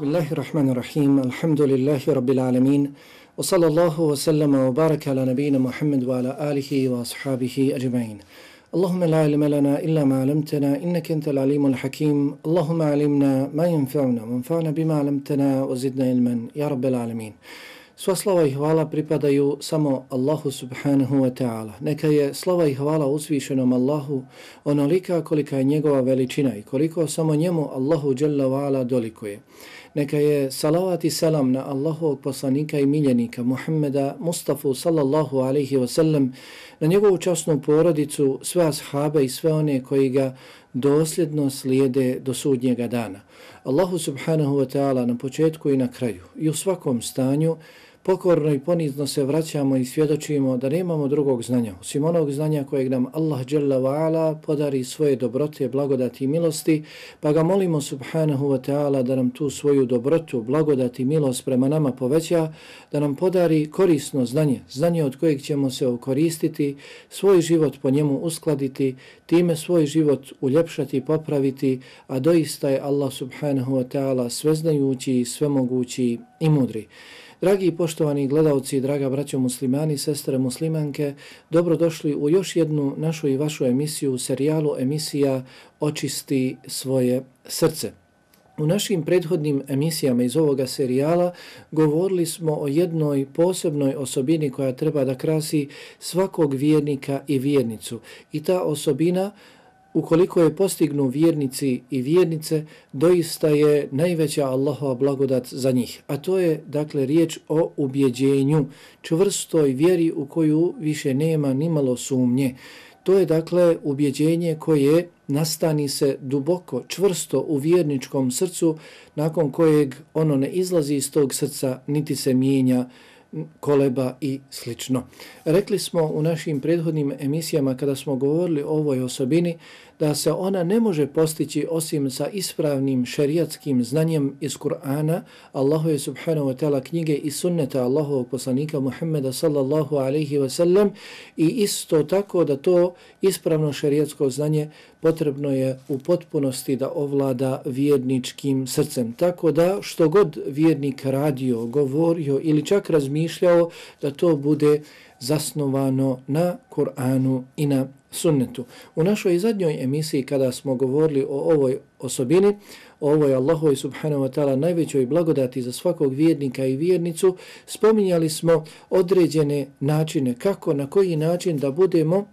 Bismillahirrahmanirrahim. Alhamdulillahi rabbil alamin. Wa sallallahu wa sallama wa baraka ala nabina Muhammad wa ala alihi wa ashabihi ajma'in. Allahumma la ilma lana illa ma 'allamtana innaka antal alimul hakim. Allahumma 'allimna ma yanfa'una wanfa'na bima 'allamtana wa zidna ilman ya rabbil alamin. Sva slava i hvala pripadaju samo Allahu subhanahu wa ta'ala. Neka je slava i hvala uzvišenom Allahu onolika kolika je njegova veličina i koliko samo njemu Allahu jalla wa dolikuje. Neka je salavat i selam na Allahovog poslanika i miljenika Muhammeda Mustafa sallallahu alaihi wa sallam, na njegovu časnu porodicu, sve ashabe i sve one koji ga dosljedno slijede do sudnjega dana. Allahu subhanahu wa ta'ala na početku i na kraju i u svakom stanju pokorno i ponizno se vraćamo i svjedočimo da nemamo drugog znanja, osim onog znanja kojeg nam Allah Jalla wa'ala podari svoje dobrote, blagodati i milosti, pa ga molimo subhanahu wa ta'ala da nam tu svoju dobrotu, blagodati i milost prema nama poveća, da nam podari korisno znanje, znanje od kojeg ćemo se okoristiti, svoj život po njemu uskladiti, time svoj život uljepšati i popraviti, a doista je Allah subhanahu wa ta'ala sveznajući, svemogući i mudri. Dragi i poštovani gledalci, draga braćo muslimani, sestre muslimanke, dobrodošli u još jednu našu i vašu emisiju, serijalu emisija Očisti svoje srce. U našim prethodnim emisijama iz ovoga serijala govorili smo o jednoj posebnoj osobini koja treba da krasi svakog vjernika i vjernicu. I ta osobina ukoliko je postignu vjernici i vjernice, doista je najveća Allahova blagodat za njih. A to je, dakle, riječ o ubjeđenju, čvrstoj vjeri u koju više nema ni malo sumnje. To je, dakle, ubjeđenje koje nastani se duboko, čvrsto u vjerničkom srcu, nakon kojeg ono ne izlazi iz tog srca, niti se mijenja, koleba i slično. Rekli smo u našim prethodnim emisijama kada smo govorili o ovoj osobini da se ona ne može postići osim sa ispravnim šerijatskim znanjem iz Kur'ana, Allahove subhanahu wa ta'ala knjige i sunneta Allahovog poslanika Muhammeda sallallahu alaihi wa sallam i isto tako da to ispravno šerijatsko znanje potrebno je u potpunosti da ovlada vjerničkim srcem. Tako da što god vjernik radio, govorio ili čak razmišljao da to bude zasnovano na Kur'anu i na sunnetu. U našoj zadnjoj emisiji kada smo govorili o ovoj osobini, o ovoj Allahovoj subhanahu wa ta'ala najvećoj blagodati za svakog vjernika i vjernicu, spominjali smo određene načine kako, na koji način da budemo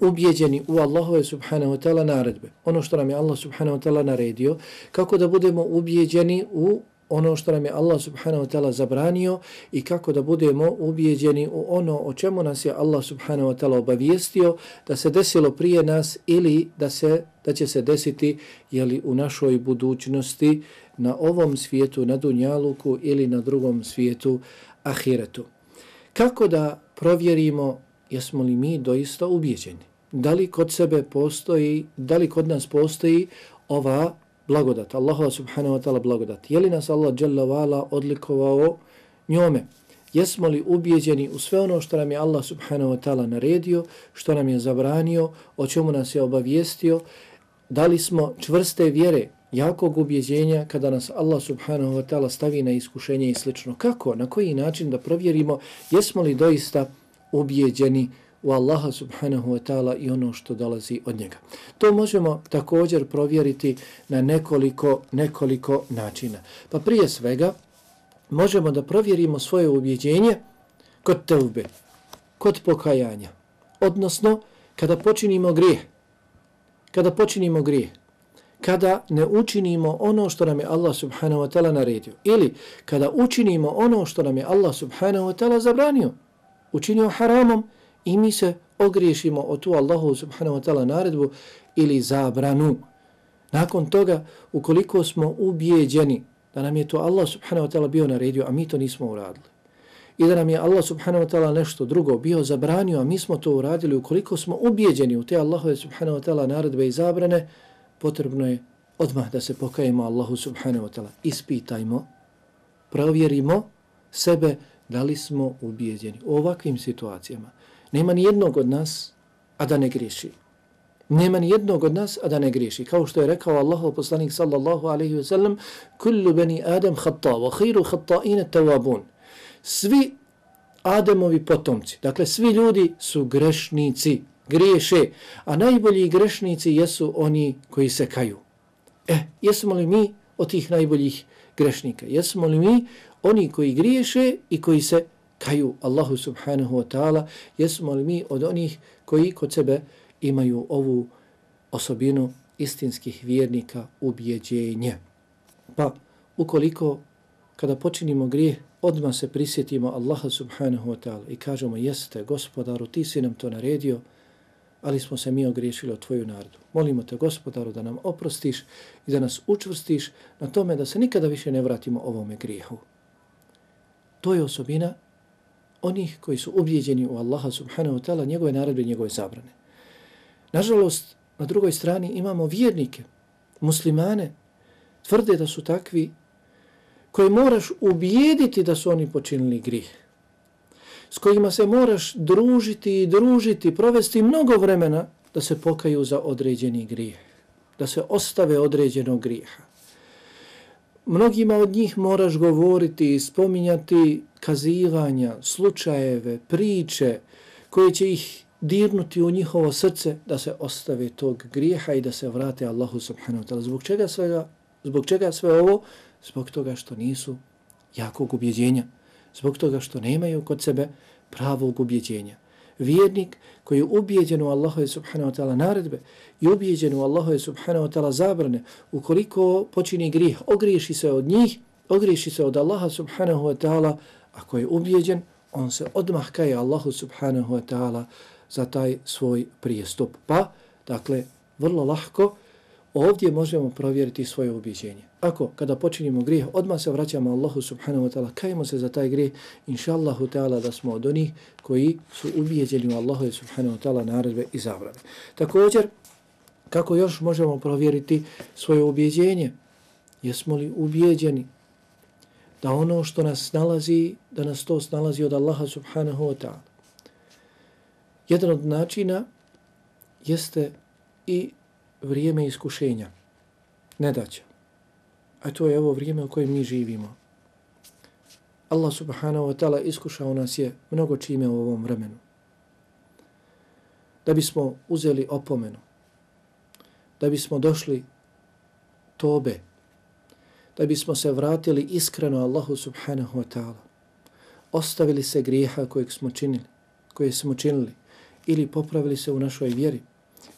ubjeđeni u Allahove subhanahu wa ta'ala naredbe. Ono što nam je Allah subhanahu wa ta'ala naredio, kako da budemo ubjeđeni u ono što nam je Allah subhanahu wa ta'ala zabranio i kako da budemo ubijeđeni u ono o čemu nas je Allah subhanahu wa ta'ala obavijestio da se desilo prije nas ili da se da će se desiti jeli u našoj budućnosti na ovom svijetu, na Dunjaluku ili na drugom svijetu, Ahiretu. Kako da provjerimo jesmo li mi doista ubijeđeni? Da li kod sebe postoji, da li kod nas postoji ova blagodat, Allahova subhanahu wa ta'ala blagodat. Je li nas Allah dželavala odlikovao njome? Jesmo li ubijeđeni u sve ono što nam je Allah subhanahu wa ta'ala naredio, što nam je zabranio, o čemu nas je obavijestio? Da li smo čvrste vjere, jakog ubjeđenja kada nas Allah subhanahu wa ta'ala stavi na iskušenje i slično? Kako? Na koji način da provjerimo jesmo li doista ubijeđeni u Allaha subhanahu wa ta'ala i ono što dolazi od njega. To možemo također provjeriti na nekoliko, nekoliko načina. Pa prije svega možemo da provjerimo svoje ubjeđenje kod tevbe, kod pokajanja. Odnosno, kada počinimo grijeh, kada počinimo grijeh, kada ne učinimo ono što nam je Allah subhanahu wa ta'ala naredio, ili kada učinimo ono što nam je Allah subhanahu wa ta'ala zabranio, učinio haramom, i mi se ogriješimo o tu Allahu subhanahu wa ta'ala naredbu ili zabranu. Nakon toga, ukoliko smo ubijeđeni da nam je to Allah subhanahu wa ta'ala bio naredio, a mi to nismo uradili, i da nam je Allah subhanahu wa ta'ala nešto drugo bio zabranio, a mi smo to uradili, ukoliko smo ubijeđeni u te Allahove subhanahu wa ta'ala naredbe i zabrane, potrebno je odmah da se pokajemo Allahu subhanahu wa ta'ala. Ispitajmo, provjerimo sebe da li smo ubijeđeni u ovakvim situacijama. Nema ni jednog od nas, a da ne griješi. Nema ni jednog od nas, a da ne griješi. Kao što je rekao Allahov poslanik sallallahu alaihi wa sallam, kullu bani Adam hatta, wa khiru hatta'ine tawabun. Svi Ademovi potomci, dakle svi ljudi su grešnici, griješe, a najbolji grešnici jesu oni koji se kaju. E, jesmo li mi od tih najboljih grešnika? Jesmo li mi oni koji griješe i koji se kaju Allahu subhanahu wa ta'ala? Jesmo li mi od onih koji kod sebe imaju ovu osobinu istinskih vjernika ubjeđenje? Pa, ukoliko kada počinimo grijeh, odmah se prisjetimo Allaha subhanahu wa ta'ala i kažemo, jeste, gospodaru, ti si nam to naredio, ali smo se mi ogriješili od tvoju narodu. Molimo te, gospodaru, da nam oprostiš i da nas učvrstiš na tome da se nikada više ne vratimo ovome grijehu. To je osobina onih koji su ubjeđeni u Allaha subhanahu wa ta'ala, njegove naredbe i njegove zabrane. Nažalost, na drugoj strani imamo vjernike, muslimane, tvrde da su takvi koji moraš ubijediti da su oni počinili grih s kojima se moraš družiti i družiti, provesti mnogo vremena da se pokaju za određeni grijeh, da se ostave određenog grijeha. Mnogima od njih moraš govoriti i spominjati kazivanja, slučajeve, priče koje će ih dirnuti u njihovo srce da se ostave tog grijeha i da se vrate Allahu subhanahu wa ta'ala. Zbog čega svega, zbog čega sve ovo? Zbog toga što nisu jakog ubjeđenja zbog toga što nemaju kod sebe pravog ubjeđenja. Vjernik koji je ubijeđen u Allahove subhanahu wa ta'ala naredbe i ubijeđen u Allahove subhanahu wa ta'ala zabrane, ukoliko počini grih, ogriješi se od njih, ogriješi se od Allaha subhanahu wa ta'ala, ako je ubijeđen, on se odmah kaje Allahu subhanahu wa ta'ala za taj svoj prijestup. Pa, dakle, vrlo lahko, ovdje možemo provjeriti svoje ubijeđenje. Ako, kada počinimo grijeh, odmah se vraćamo Allahu subhanahu wa ta'ala, kajemo se za taj grijeh, inša Allahu ta'ala da smo od onih koji su ubijeđeni u Allahu subhanahu wa ta'ala naredbe i zabrane. Također, kako još možemo provjeriti svoje ubijeđenje? Jesmo li ubijeđeni da ono što nas nalazi, da nas to snalazi od Allaha subhanahu wa ta'ala? Jedan od načina jeste i vrijeme iskušenja, nedaća. A to je ovo vrijeme u kojem mi živimo. Allah subhanahu wa ta'ala iskušao nas je mnogo čime u ovom vremenu. Da bismo uzeli opomenu, da bismo došli tobe, da bismo se vratili iskreno Allahu subhanahu wa ta'ala, ostavili se grijeha kojeg smo činili, koje smo činili, ili popravili se u našoj vjeri,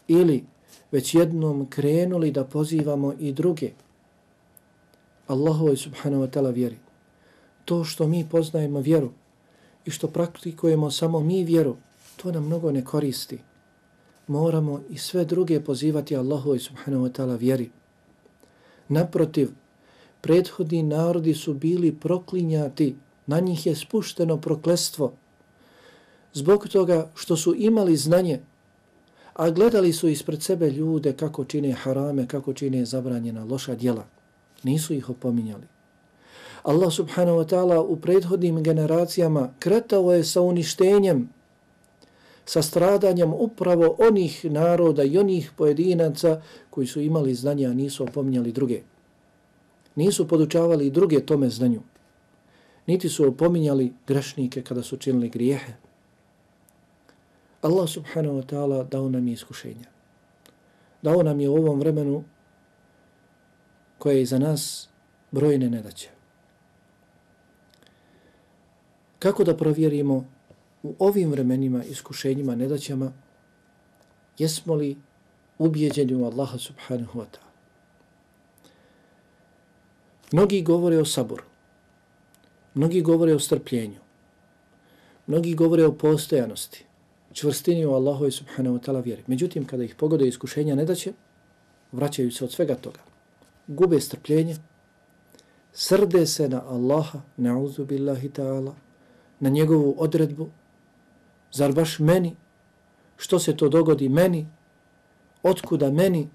ili već jednom krenuli da pozivamo i druge Allahovoj subhanahu wa ta'ala vjeri. To što mi poznajemo vjeru i što praktikujemo samo mi vjeru, to nam mnogo ne koristi. Moramo i sve druge pozivati Allahovoj subhanahu wa ta'ala vjeri. Naprotiv, prethodni narodi su bili proklinjati, na njih je spušteno proklestvo zbog toga što su imali znanje a gledali su ispred sebe ljude kako čine harame, kako čine zabranjena loša djela. Nisu ih opominjali. Allah subhanahu wa ta'ala u prethodnim generacijama kretao je sa uništenjem, sa stradanjem upravo onih naroda i onih pojedinaca koji su imali znanja, a nisu opominjali druge. Nisu podučavali druge tome znanju. Niti su opominjali grešnike kada su činili grijehe. Allah subhanahu wa ta'ala dao nam je iskušenja. Dao nam je u ovom vremenu koje je za nas brojne nedaće. Kako da provjerimo u ovim vremenima, iskušenjima, nedaćama, jesmo li ubijeđeni u Allaha subhanahu wa ta'ala? Mnogi govore o saboru, mnogi govore o strpljenju, mnogi govore o postojanosti, čvrstini u Allahu subhanahu wa ta'ala vjeri. Međutim, kada ih pogode iskušenja nedaće, vraćaju se od svega toga. Gube strpljenje, srde se na Allaha, nauzu billahi ta'ala, na njegovu odredbu, zar baš meni, što se to dogodi meni, otkuda meni,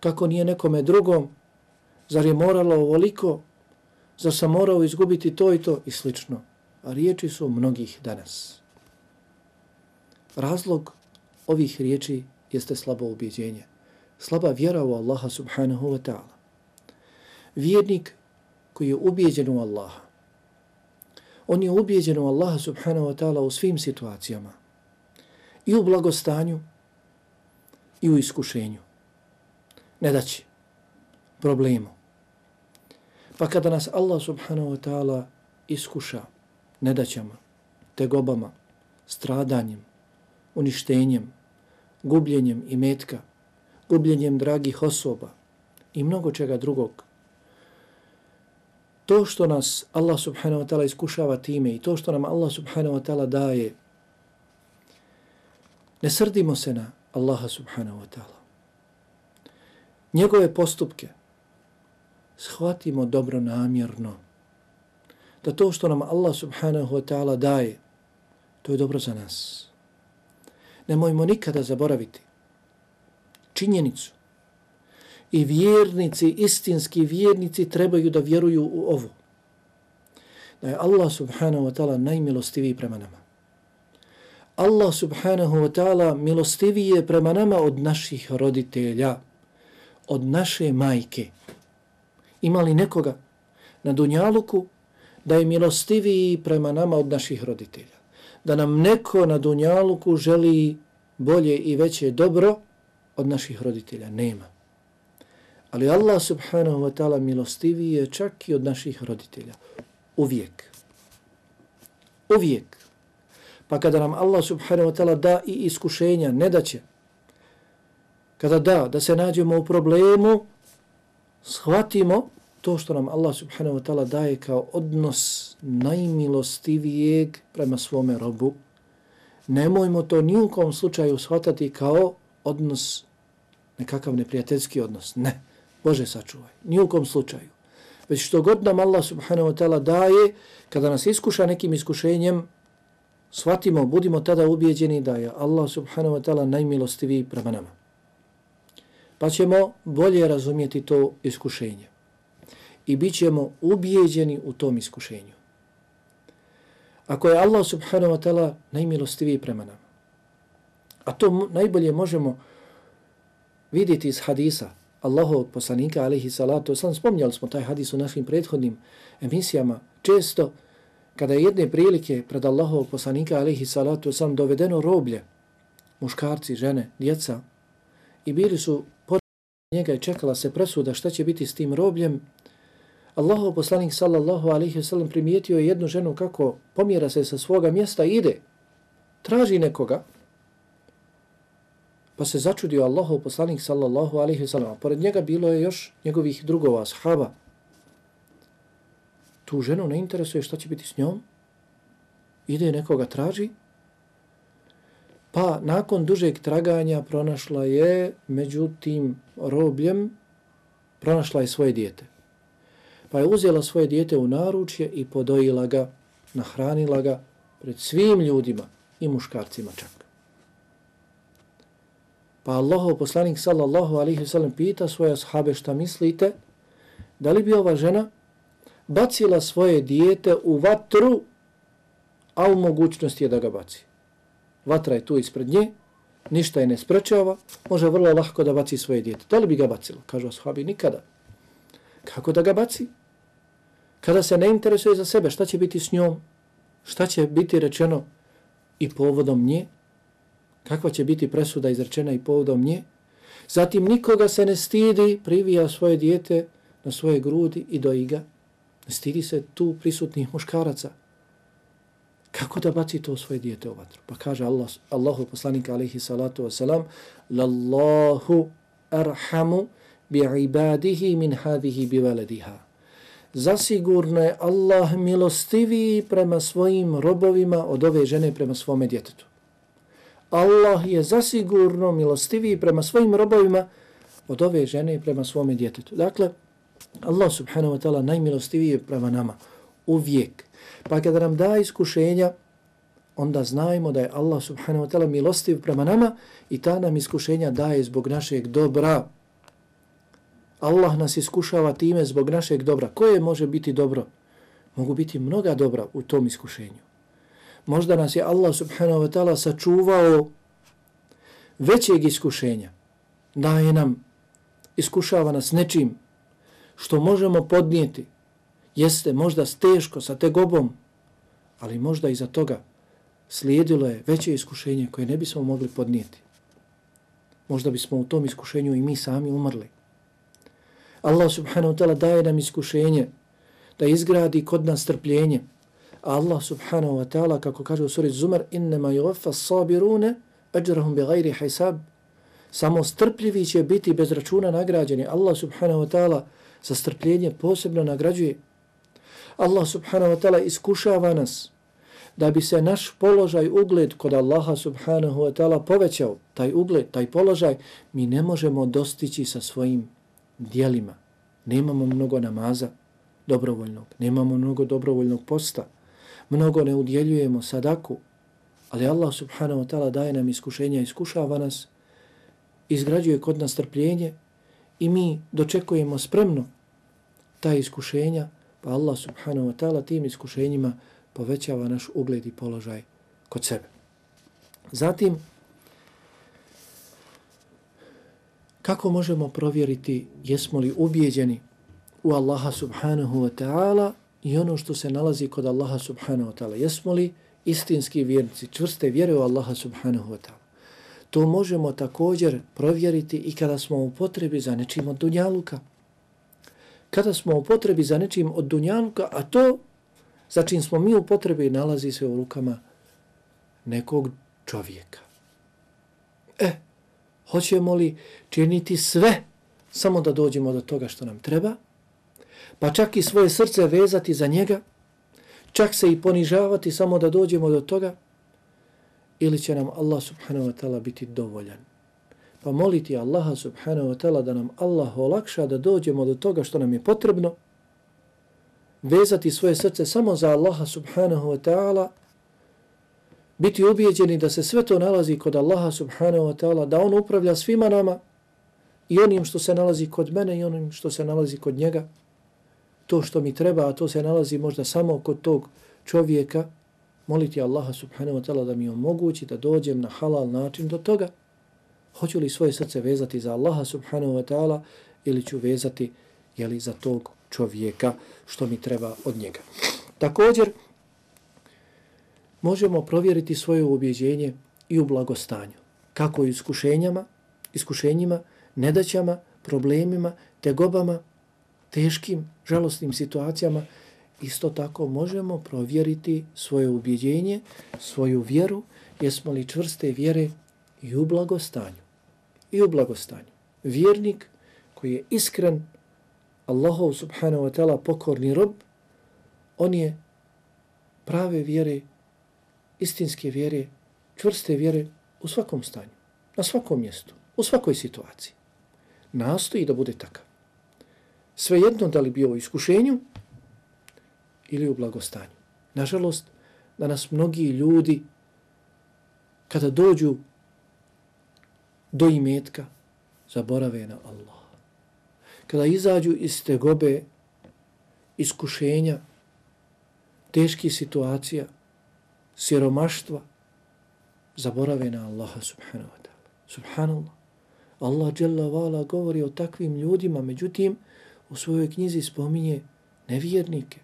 kako nije nekome drugom, zar je moralo ovoliko, zar sam morao izgubiti to i to i slično. A riječi su mnogih danas. Razlog ovih riječi jeste slabo ubjeđenje. Slaba vjera u Allaha subhanahu wa ta'ala. Vjernik koji je ubijeđen u Allaha, on je ubijeđen u Allaha subhanahu wa ta'ala u svim situacijama. I u blagostanju, i u iskušenju. Ne daći problemu. Pa kada nas Allah subhanahu wa ta'ala iskuša nedaćama, tegobama, stradanjem, uništenjem, gubljenjem i metka, gubljenjem dragih osoba i mnogo čega drugog. To što nas Allah subhanahu wa ta'ala iskušava time i to što nam Allah subhanahu wa ta'ala daje, ne srdimo se na Allaha subhanahu wa ta'ala. Njegove postupke shvatimo dobro namjerno da to što nam Allah subhanahu wa ta'ala daje, to je dobro za nas. Nemojmo nikada zaboraviti činjenicu i vjernici, istinski vjernici trebaju da vjeruju u ovo. Da je Allah subhanahu wa ta'ala najmilostiviji prema nama. Allah subhanahu wa ta'ala milostiviji je prema nama od naših roditelja, od naše majke. Ima li nekoga na Dunjaluku da je milostiviji prema nama od naših roditelja? Da nam neko na Dunjaluku želi bolje i veće dobro od naših roditelja? Nema. Ali Allah subhanahu wa ta'ala milostiviji je čak i od naših roditelja. Uvijek. Uvijek. Pa kada nam Allah subhanahu wa ta'ala da i iskušenja, ne da će. Kada da, da se nađemo u problemu, shvatimo to što nam Allah subhanahu wa ta'ala daje kao odnos najmilostivijeg prema svome robu. Nemojmo to nijukom slučaju shvatati kao odnos, nekakav neprijateljski odnos. Ne, Bože sačuvaj, nijukom slučaju. Već što god nam Allah subhanahu wa ta'ala daje, kada nas iskuša nekim iskušenjem, shvatimo, budimo tada ubijeđeni da je Allah subhanahu wa ta'ala najmilostiviji prema nama. Pa ćemo bolje razumijeti to iskušenje. I bit ćemo ubijeđeni u tom iskušenju. Ako je Allah subhanahu wa ta'ala najmilostiviji prema nama, a to najbolje možemo vidjeti iz hadisa Allahovog poslanika, alaihi salatu, sam spomnjali smo taj hadis u našim prethodnim emisijama, često kada je jedne prilike pred Allahovog poslanika alaihi salatu sam dovedeno roblje, muškarci, žene, djeca, i bili su pored njega i čekala se presuda šta će biti s tim robljem, Allahov poslanik sallallahu alaihi sallam primijetio je jednu ženu kako pomjera se sa svoga mjesta ide, traži nekoga, pa se začudio Allahov poslanik sallallahu alaihi sallam, pored njega bilo je još njegovih drugova, sahaba, tu ženu ne interesuje šta će biti s njom, ide nekoga traži, pa nakon dužeg traganja pronašla je među tim robljem, pronašla je svoje dijete. Pa je uzela svoje dijete u naručje i podojila ga, nahranila ga pred svim ljudima i muškarcima čak. Pa Allahov poslanik sallallahu alaihi sallam pita svoje ashabe šta mislite, da li bi ova žena bacila svoje dijete u vatru, a u mogućnosti je da ga baci. Vatra je tu ispred nje, ništa je ne sprečava, može vrlo lahko da baci svoje dijete. Da li bi ga bacila? Kažu ashabi, nikada. Kako da ga baci? Kada se ne interesuje za sebe, šta će biti s njom? Šta će biti rečeno i povodom nje? Kakva će biti presuda izrečena i povodom nje? Zatim nikoga se ne stidi, privija svoje dijete na svoje grudi i doji ga stidi se tu prisutnih muškaraca. Kako da baci to svoje dijete u vatru? Pa kaže Allah, Allahu poslanika alaihi salatu wasalam, Lallahu arhamu bi ibadihi min hadihi bi velediha. Zasigurno je Allah milostiviji prema svojim robovima od ove žene prema svome djetetu. Allah je zasigurno milostiviji prema svojim robovima od ove žene prema svome djetetu. Dakle, Allah subhanahu wa ta'ala najmilostiviji je prema nama uvijek. Pa kada nam da iskušenja, onda znajmo da je Allah subhanahu wa ta'ala milostiv prema nama i ta nam iskušenja daje zbog našeg dobra. Allah nas iskušava time zbog našeg dobra. Koje može biti dobro? Mogu biti mnoga dobra u tom iskušenju. Možda nas je Allah subhanahu wa ta'ala sačuvao većeg iskušenja. Daje nam, iskušava nas nečim što možemo podnijeti. Jeste možda teško sa tegobom, ali možda iza toga slijedilo je veće iskušenje koje ne bismo mogli podnijeti. Možda bismo u tom iskušenju i mi sami umrli. Allah subhanahu wa ta'ala daje nam iskušenje da izgradi kod nas strpljenje. Allah subhanahu wa ta'ala, kako kaže u suri Zumar, innama yuwaffa sabirune ajrahum bi gajri hisab. Samo strpljivi će biti bez računa nagrađeni. Allah subhanahu wa ta'ala za strpljenje posebno nagrađuje. Allah subhanahu wa ta'ala iskušava nas da bi se naš položaj, ugled kod Allaha subhanahu wa ta'ala povećao, taj ugled, taj položaj, mi ne možemo dostići sa svojim dijelima. Nemamo mnogo namaza dobrovoljnog, nemamo mnogo dobrovoljnog posta, mnogo ne udjeljujemo sadaku, ali Allah subhanahu wa ta'ala daje nam iskušenja, iskušava nas, izgrađuje kod nas trpljenje i mi dočekujemo spremno ta iskušenja, pa Allah subhanahu wa ta'ala tim iskušenjima povećava naš ugled i položaj kod sebe. Zatim, kako možemo provjeriti jesmo li ubijeđeni u Allaha subhanahu wa ta'ala i ono što se nalazi kod Allaha subhanahu wa ta'ala. Jesmo li istinski vjernici, čvrste vjere u Allaha subhanahu wa ta'ala. To možemo također provjeriti i kada smo u potrebi za nečim od dunjaluka. Kada smo u potrebi za nečim od dunjaluka, a to za čim smo mi u potrebi nalazi se u rukama nekog čovjeka. E, hoćemo li činiti sve samo da dođemo do toga što nam treba, pa čak i svoje srce vezati za njega, čak se i ponižavati samo da dođemo do toga, ili će nam Allah subhanahu wa ta'ala biti dovoljan. Pa moliti Allaha subhanahu wa ta'ala da nam Allah olakša da dođemo do toga što nam je potrebno, vezati svoje srce samo za Allaha subhanahu wa ta'ala, biti ubijeđeni da se sve to nalazi kod Allaha subhanahu wa ta'ala, da On upravlja svima nama i onim što se nalazi kod mene i onim što se nalazi kod njega, to što mi treba, a to se nalazi možda samo kod tog čovjeka, moliti Allaha subhanahu wa ta'ala da mi omogući da dođem na halal način do toga. Hoću li svoje srce vezati za Allaha subhanahu wa ta'ala ili ću vezati jeli, za tog čovjeka što mi treba od njega. Također, možemo provjeriti svoje ubjeđenje i u blagostanju. Kako i iskušenjama, iskušenjima, nedaćama, problemima, tegobama, teškim, žalostnim situacijama, isto tako možemo provjeriti svoje ubjeđenje, svoju vjeru, jesmo li čvrste vjere i u blagostanju. I u blagostanju. Vjernik koji je iskren Allahov subhanahu wa ta'ala pokorni rob, on je prave vjere, istinske vjere, čvrste vjere u svakom stanju, na svakom mjestu, u svakoj situaciji. Nastoji da bude takav svejedno da li bio u iskušenju ili u blagostanju. Nažalost, danas mnogi ljudi kada dođu do imetka zaborave na Allah. Kada izađu iz te gobe iskušenja, teških situacija, siromaštva, zaborave na Allaha subhanahu wa ta'ala. Subhanallah. Allah dželle govori o takvim ljudima, međutim, u svojoj knjizi spominje nevjernike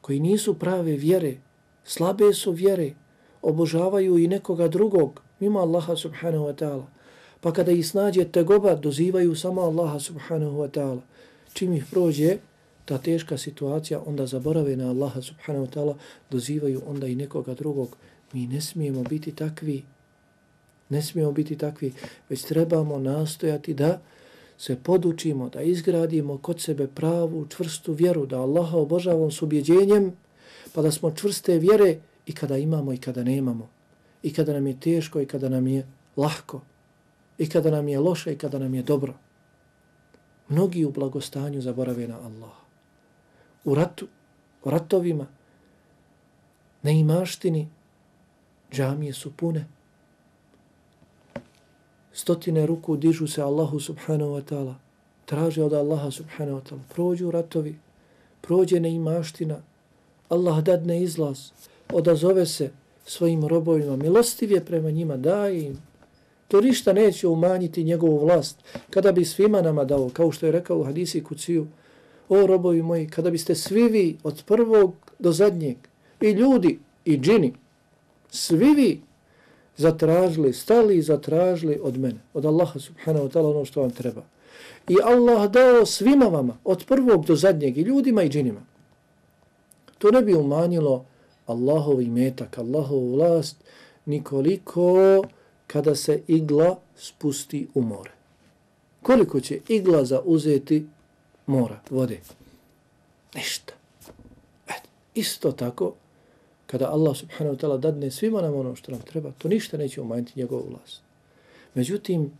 koji nisu prave vjere, slabe su vjere, obožavaju i nekoga drugog mimo Allaha subhanahu wa ta'ala. Pa kada ih snađe tegoba, dozivaju samo Allaha subhanahu wa ta'ala. Čim ih prođe ta teška situacija, onda zaborave na Allaha subhanahu wa ta'ala, dozivaju onda i nekoga drugog. Mi ne smijemo biti takvi, ne smijemo biti takvi, već trebamo nastojati da se podučimo, da izgradimo kod sebe pravu, čvrstu vjeru, da Allaha obožavamo s ubjeđenjem, pa da smo čvrste vjere i kada imamo i kada nemamo. I kada nam je teško i kada nam je lahko. I kada nam je loše i kada nam je dobro. Mnogi u blagostanju zaborave na Allaha. U ratu, u ratovima, na imaštini, džamije su pune, stotine ruku dižu se Allahu subhanahu wa ta'ala, traže od Allaha subhanahu wa ta'ala, prođu ratovi, prođe neimaština, Allah dadne izlaz, odazove se svojim robovima, milostiv je prema njima, daje im. To ništa neće umanjiti njegovu vlast. Kada bi svima nama dao, kao što je rekao u hadisi kuciju, o robovi moji, kada biste svi vi od prvog do zadnjeg, i ljudi, i džini, svi vi zatražili, stali i zatražili od mene, od Allaha subhanahu wa ta'ala ono što vam treba. I Allah dao svima vama, od prvog do zadnjeg, i ljudima i džinima. To ne bi umanjilo Allahov imetak, Allahov vlast, nikoliko kada se igla spusti u more. Koliko će igla zauzeti mora, vode? Ništa. Et, isto tako, kada Allah subhanahu wa ta'ala dadne svima nam ono što nam treba, to ništa neće umanjiti njegovu vlast. Međutim,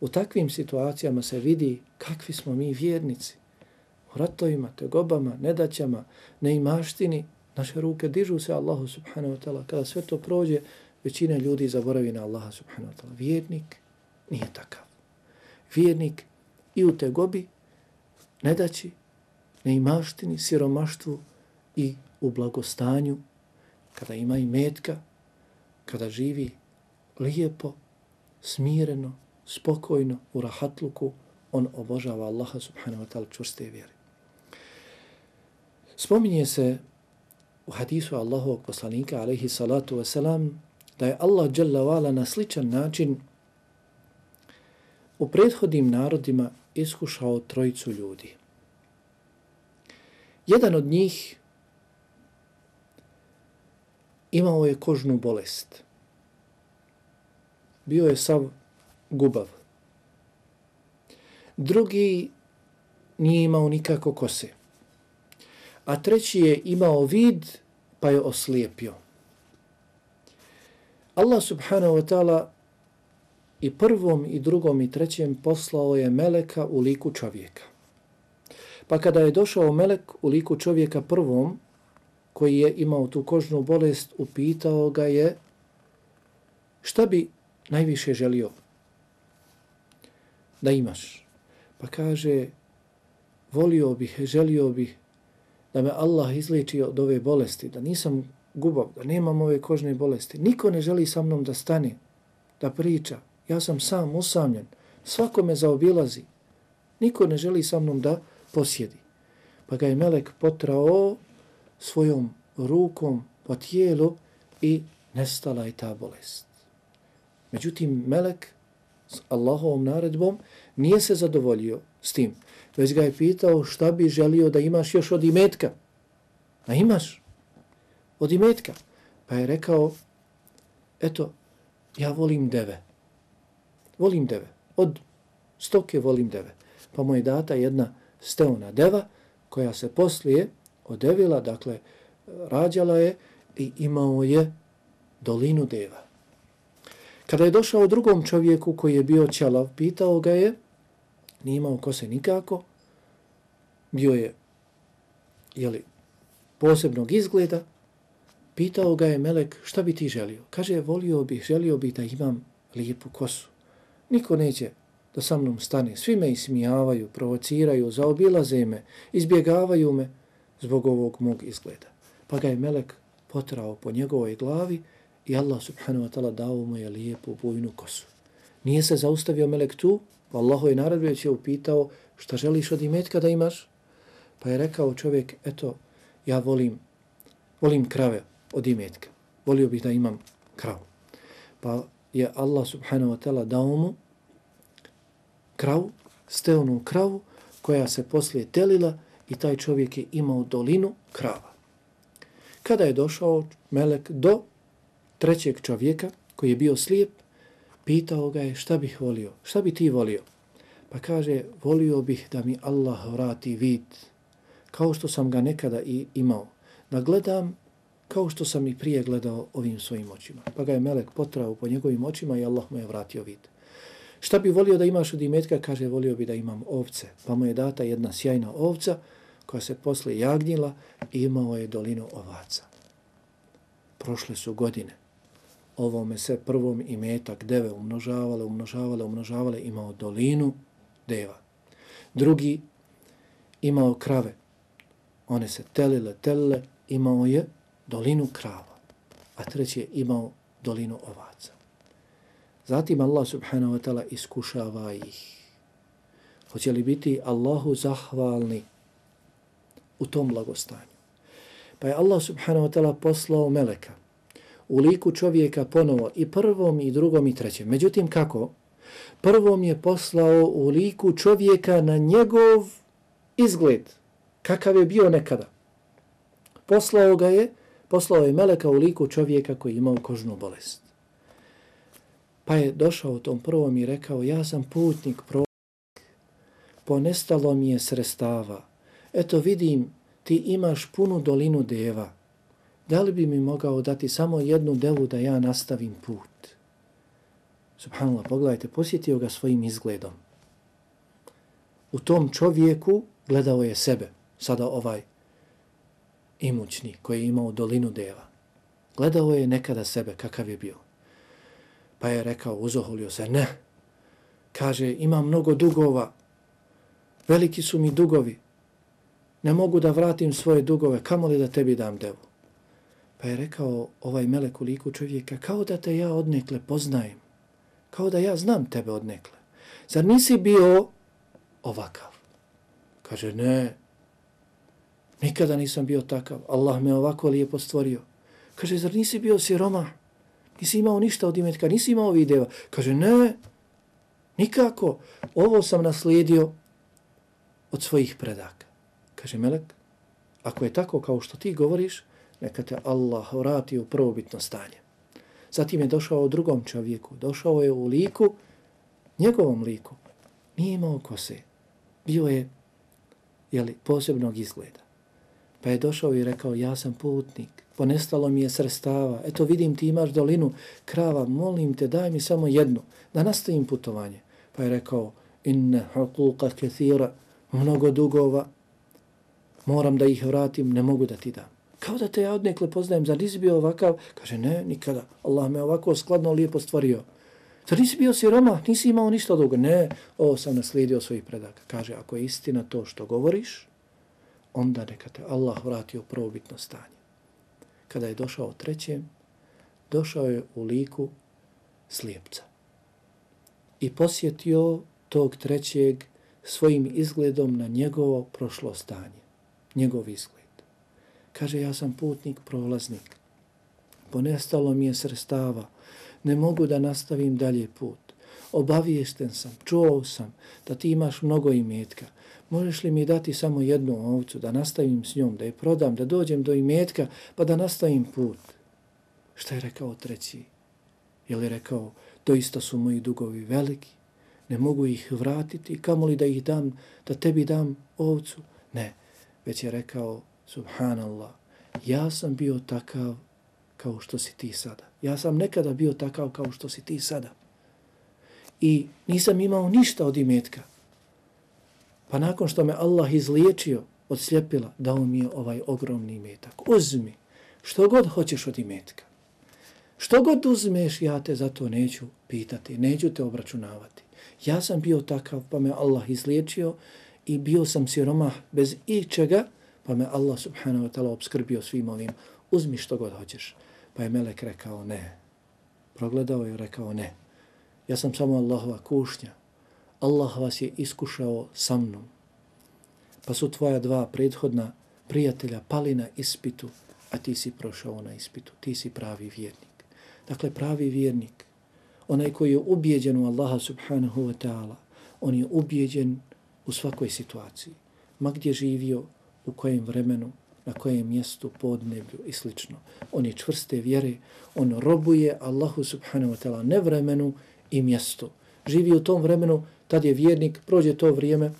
u takvim situacijama se vidi kakvi smo mi vjernici. U ratovima, tegobama, nedaćama, neimaštini, naše ruke dižu se Allahu subhanahu wa ta'ala. Kada sve to prođe, većina ljudi zaboravi na Allaha subhanahu wa ta'ala. Vjernik nije takav. Vjernik i u tegobi, nedaći, neimaštini, siromaštvu i u blagostanju, kada ima i metka, kada živi lijepo, smireno, spokojno, u rahatluku, on obožava Allaha subhanahu wa ta'ala čvrste vjere. Spominje se u hadisu Allahovog poslanika, alaihi salatu wasalam, da je Allah jalla vala na sličan način u prethodnim narodima iskušao trojicu ljudi. Jedan od njih imao je kožnu bolest. Bio je sav gubav. Drugi nije imao nikako kose. A treći je imao vid pa je oslijepio. Allah subhanahu wa ta'ala i prvom i drugom i trećem poslao je meleka u liku čovjeka. Pa kada je došao melek u liku čovjeka prvom, koji je imao tu kožnu bolest, upitao ga je šta bi najviše želio da imaš. Pa kaže, volio bih, želio bih da me Allah izliči od ove bolesti, da nisam gubav, da nemam ove kožne bolesti. Niko ne želi sa mnom da stane, da priča. Ja sam sam usamljen, svako me zaobilazi. Niko ne želi sa mnom da posjedi. Pa ga je Melek potrao svojom rukom po tijelu i nestala je ta bolest. Međutim, Melek s Allahovom naredbom nije se zadovoljio s tim, već ga je pitao šta bi želio da imaš još od imetka. A imaš od imetka. Pa je rekao, eto, ja volim deve. Volim deve. Od stoke volim deve. Pa mu je data jedna steona deva koja se poslije odevila, dakle, rađala je i imao je dolinu deva. Kada je došao drugom čovjeku koji je bio ćelav, pitao ga je, nije imao kose nikako, bio je jeli, posebnog izgleda, pitao ga je Melek šta bi ti želio. Kaže, volio bih, želio bih da imam lijepu kosu. Niko neće da sa mnom stane. Svi me ismijavaju, provociraju, zaobilaze me, izbjegavaju me zbog ovog mog izgleda. Pa ga je Melek potrao po njegovoj glavi i Allah subhanahu wa ta'ala dao mu je lijepu bujnu kosu. Nije se zaustavio Melek tu, pa Allah je naradbi već je upitao šta želiš od imetka da imaš? Pa je rekao čovjek, eto, ja volim, volim krave od imetka. Volio bih da imam kravu. Pa je Allah subhanahu wa ta'ala dao mu kravu, steonu kravu, koja se poslije telila i taj čovjek je imao dolinu krava. Kada je došao Melek do trećeg čovjeka koji je bio slijep, pitao ga je šta bih volio, šta bi ti volio? Pa kaže, volio bih da mi Allah vrati vid, kao što sam ga nekada i imao, da gledam kao što sam i prije gledao ovim svojim očima. Pa ga je Melek potrao po njegovim očima i Allah mu je vratio vid. Šta bi volio da imaš od imetka? Kaže, volio bi da imam ovce. Pa mu je data jedna sjajna ovca koja se posle jagnjila i imao je dolinu ovaca. Prošle su godine. Ovome se prvom imetak deve umnožavale, umnožavale, umnožavale, imao dolinu deva. Drugi imao krave. One se telile, telile, imao je dolinu krava. A treći je imao dolinu ovaca. Zatim Allah subhanahu wa ta'ala iskušava ih. Hoće li biti Allahu zahvalni u tom blagostanju? Pa je Allah subhanahu wa ta'ala poslao meleka u liku čovjeka ponovo i prvom i drugom i trećem. Međutim, kako? Prvom je poslao u liku čovjeka na njegov izgled, kakav je bio nekada. Poslao ga je, poslao je meleka u liku čovjeka koji imao kožnu bolest. Pa je došao u tom prvom i rekao, ja sam putnik, pro ponestalo mi je srestava. Eto vidim, ti imaš punu dolinu deva. Da li bi mi mogao dati samo jednu devu da ja nastavim put? Subhanallah, pogledajte, posjetio ga svojim izgledom. U tom čovjeku gledao je sebe, sada ovaj imućni koji je imao dolinu deva. Gledao je nekada sebe, kakav je bio. Pa je rekao, uzoholio se, ne. Kaže, ima mnogo dugova, veliki su mi dugovi, ne mogu da vratim svoje dugove, kamo li da tebi dam devu? Pa je rekao ovaj melek u liku čovjeka, kao da te ja odnekle poznajem, kao da ja znam tebe odnekle. Zar nisi bio ovakav? Kaže, ne, nikada nisam bio takav, Allah me ovako lijepo stvorio. Kaže, zar nisi bio siroma? Nisi imao ništa od imetka, nisi imao videva. Kaže, ne, nikako, ovo sam naslijedio od svojih predaka. Kaže Melek, ako je tako kao što ti govoriš, neka te Allah vrati u prvobitno stanje. Zatim je došao u drugom čovjeku, došao je u liku, njegovom liku. Nije imao kose, bio je jeli, posebnog izgleda. Pa je došao i rekao, ja sam putnik, ponestalo mi je srstava, eto vidim ti imaš dolinu krava, molim te daj mi samo jednu, da nastavim putovanje. Pa je rekao, inne hakuka kethira, mnogo dugova, moram da ih vratim, ne mogu da ti dam. Kao da te ja odnekle poznajem, zar nisi bio ovakav? Kaže, ne, nikada. Allah me ovako skladno lijepo stvorio. Zar nisi bio siroma, nisi imao ništa dugo? Ne, ovo sam naslijedio svojih predaka. Kaže, ako je istina to što govoriš, onda neka te Allah vrati u prvobitno stanje. Kada je došao trećem, došao je u liku slijepca. I posjetio tog trećeg svojim izgledom na njegovo prošlo stanje, njegov izgled. Kaže, ja sam putnik, prolaznik. Ponestalo mi je srstava, ne mogu da nastavim dalje put. Obavijesten sam, čuo sam da ti imaš mnogo imetka. Možeš li mi dati samo jednu ovcu da nastavim s njom, da je prodam, da dođem do imetka pa da nastavim put? Šta je rekao treći? Je li rekao, doista su moji dugovi veliki, ne mogu ih vratiti, kamo li da ih dam, da tebi dam ovcu? Ne, već je rekao, subhanallah, ja sam bio takav kao što si ti sada. Ja sam nekada bio takav kao što si ti sada. I nisam imao ništa od imetka. Pa nakon što me Allah izliječio od sljepila, dao mi je ovaj ogromni imetak. Uzmi što god hoćeš od imetka. Što god uzmeš, ja te za to neću pitati, neću te obračunavati. Ja sam bio takav, pa me Allah izliječio i bio sam siromah bez ičega, pa me Allah subhanahu wa ta'ala obskrbio svim ovim. Uzmi što god hoćeš. Pa je Melek rekao ne. Progledao je i rekao ne. Ja sam samo Allahova kušnja. Allah vas je iskušao sa mnom. Pa su tvoja dva prethodna prijatelja pali na ispitu, a ti si prošao na ispitu. Ti si pravi vjernik. Dakle, pravi vjernik onaj koji je ubijeđen u Allaha subhanahu wa ta'ala, on je ubijeđen u svakoj situaciji, ma gdje živio, u kojem vremenu, na kojem mjestu, podneblju i slično. On je čvrste vjere, on robuje Allahu subhanahu wa ta'ala ne vremenu i mjestu. Živi u tom vremenu, tad je vjernik, prođe to vrijeme,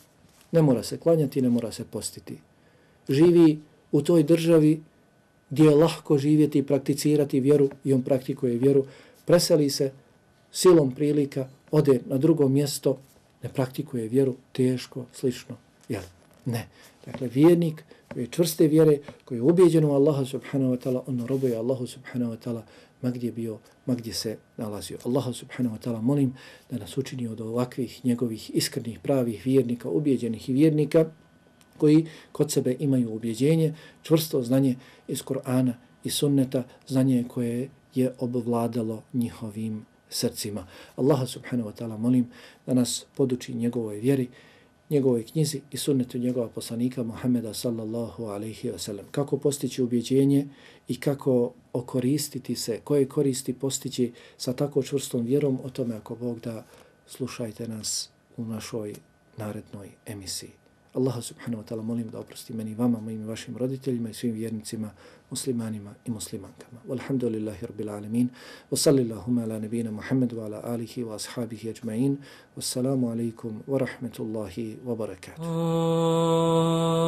ne mora se klanjati, ne mora se postiti. Živi u toj državi gdje je lahko živjeti i prakticirati vjeru i on praktikuje vjeru, preseli se silom prilika ode na drugo mjesto, ne praktikuje vjeru, teško, slično. Jel? Ne. Dakle, vjernik koji je čvrste vjere, koji je ubijeđen u Allaha subhanahu wa ta'ala, on robuje Allahu subhanahu wa ta'ala ma gdje bio, ma gdje se nalazio. Allaha subhanahu wa ta'ala molim da nas učini od ovakvih njegovih iskrenih pravih vjernika, ubijeđenih i vjernika koji kod sebe imaju ubjeđenje, čvrsto znanje iz Kur'ana i sunneta, znanje koje je obvladalo njihovim srcima. Allaha subhanahu wa ta'ala molim da nas poduči njegovoj vjeri, njegovoj knjizi i sunnetu njegova poslanika Muhammeda sallallahu alaihi wa sallam. Kako postići ubjeđenje i kako okoristiti se, koje koristi postići sa tako čvrstom vjerom, o tome ako Bog da slušajte nas u našoj narednoj emisiji. Allah subhanahu wa ta'ala molim da oprosti meni vama, mojim vašim roditeljima i svim vjernicima, muslimanima i muslimankama. Walhamdulillahi rabbil alamin. Wa sallillahuma ala nabina Muhammad wa ala alihi wa ashabihi ajma'in. Wassalamu alaikum wa rahmetullahi wa barakatuh. Oh